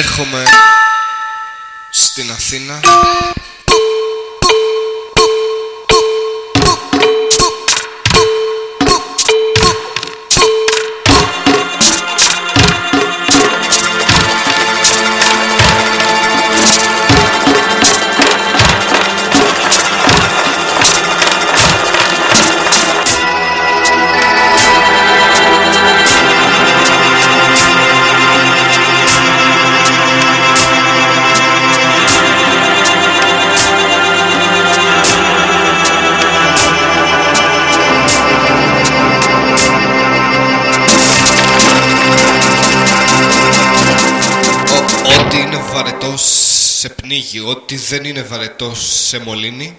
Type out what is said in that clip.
Έρχομαι στην Αθήνα Ό,τι είναι βαρετό σε πνίγει, ό,τι δεν είναι βαρετό σε μολύνει